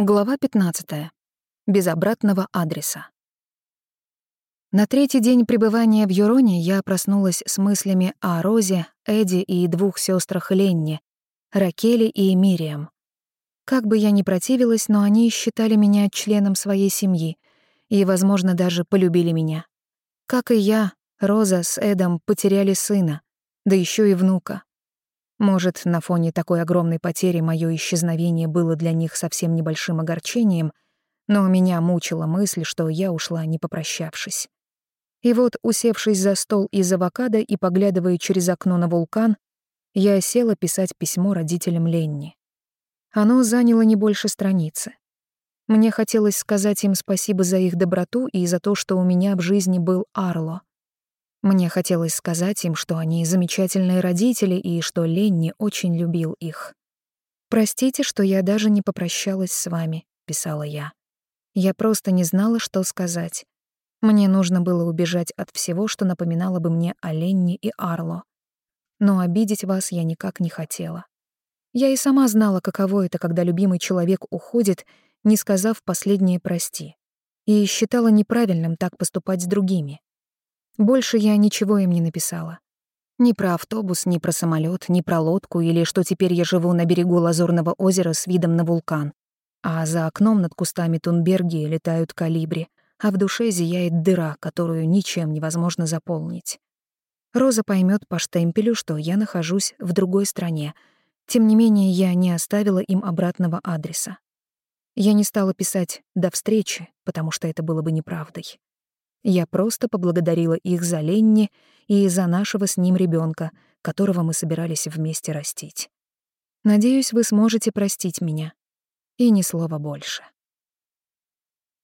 Глава 15. Без обратного адреса. На третий день пребывания в Юроне я проснулась с мыслями о Розе, Эдди и двух сестрах Ленни, Ракели и Мириам. Как бы я ни противилась, но они считали меня членом своей семьи и, возможно, даже полюбили меня. Как и я, Роза с Эдом потеряли сына, да еще и внука. Может, на фоне такой огромной потери моё исчезновение было для них совсем небольшим огорчением, но меня мучила мысль, что я ушла, не попрощавшись. И вот, усевшись за стол из авокадо и поглядывая через окно на вулкан, я села писать письмо родителям Ленни. Оно заняло не больше страницы. Мне хотелось сказать им спасибо за их доброту и за то, что у меня в жизни был Арло. Мне хотелось сказать им, что они замечательные родители и что Ленни очень любил их. «Простите, что я даже не попрощалась с вами», — писала я. Я просто не знала, что сказать. Мне нужно было убежать от всего, что напоминало бы мне о Ленни и Арло. Но обидеть вас я никак не хотела. Я и сама знала, каково это, когда любимый человек уходит, не сказав последнее «прости», и считала неправильным так поступать с другими. Больше я ничего им не написала. Ни про автобус, ни про самолет, ни про лодку или что теперь я живу на берегу Лазурного озера с видом на вулкан. А за окном над кустами Тунберги летают калибри, а в душе зияет дыра, которую ничем невозможно заполнить. Роза поймет по штемпелю, что я нахожусь в другой стране. Тем не менее, я не оставила им обратного адреса. Я не стала писать «до встречи», потому что это было бы неправдой. Я просто поблагодарила их за Ленни и за нашего с ним ребенка, которого мы собирались вместе растить. Надеюсь, вы сможете простить меня. И ни слова больше.